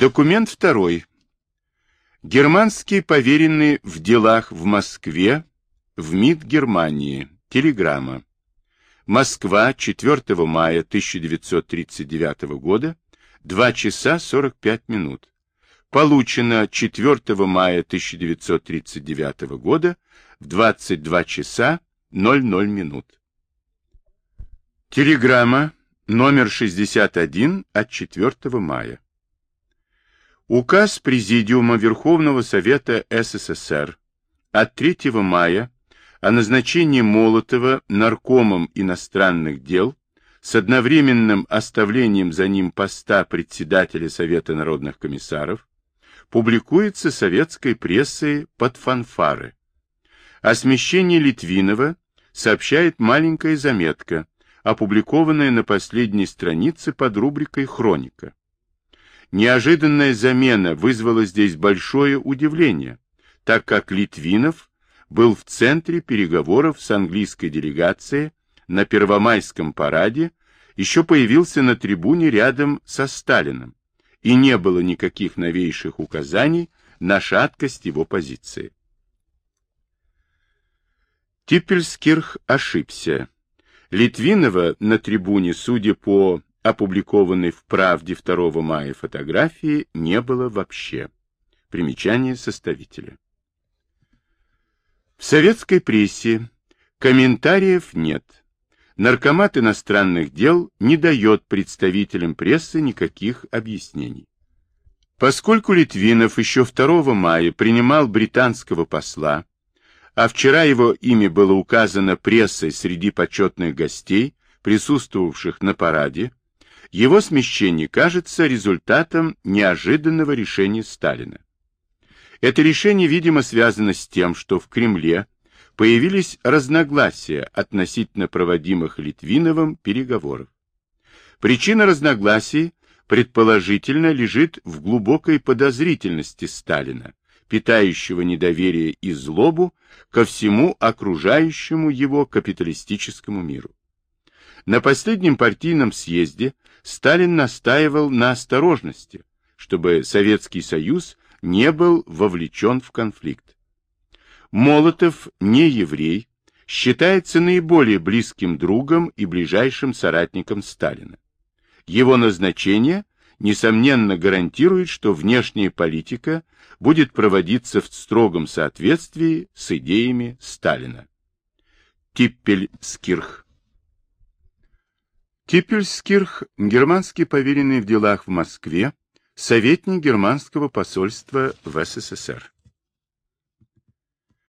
Документ второй. Германский поверенный в делах в Москве, в МИД Германии. Телеграмма. Москва, 4 мая 1939 года, 2 часа 45 минут. Получено 4 мая 1939 года в 22 часа 00 минут. Телеграмма номер 61 от 4 мая. Указ Президиума Верховного Совета СССР от 3 мая о назначении Молотова наркомом иностранных дел с одновременным оставлением за ним поста председателя Совета народных комиссаров публикуется советской прессой под фанфары. О смещении Литвинова сообщает маленькая заметка, опубликованная на последней странице под рубрикой «Хроника». Неожиданная замена вызвала здесь большое удивление, так как Литвинов был в центре переговоров с английской делегацией на Первомайском параде, еще появился на трибуне рядом со Сталиным, и не было никаких новейших указаний на шаткость его позиции. Типпельскирх ошибся. Литвинова на трибуне, судя по опубликованной в «Правде» 2 мая фотографии не было вообще. Примечание составителя. В советской прессе комментариев нет. Наркомат иностранных дел не дает представителям прессы никаких объяснений. Поскольку Литвинов еще 2 мая принимал британского посла, а вчера его имя было указано прессой среди почетных гостей, присутствовавших на параде, его смещение кажется результатом неожиданного решения Сталина. Это решение, видимо, связано с тем, что в Кремле появились разногласия относительно проводимых Литвиновым переговоров. Причина разногласий предположительно лежит в глубокой подозрительности Сталина, питающего недоверие и злобу ко всему окружающему его капиталистическому миру. На последнем партийном съезде Сталин настаивал на осторожности, чтобы Советский Союз не был вовлечен в конфликт. Молотов, не еврей, считается наиболее близким другом и ближайшим соратником Сталина. Его назначение, несомненно, гарантирует, что внешняя политика будет проводиться в строгом соответствии с идеями Сталина. Типпельскирх Типпельскирх, германский поверенный в делах в Москве, советник германского посольства в СССР.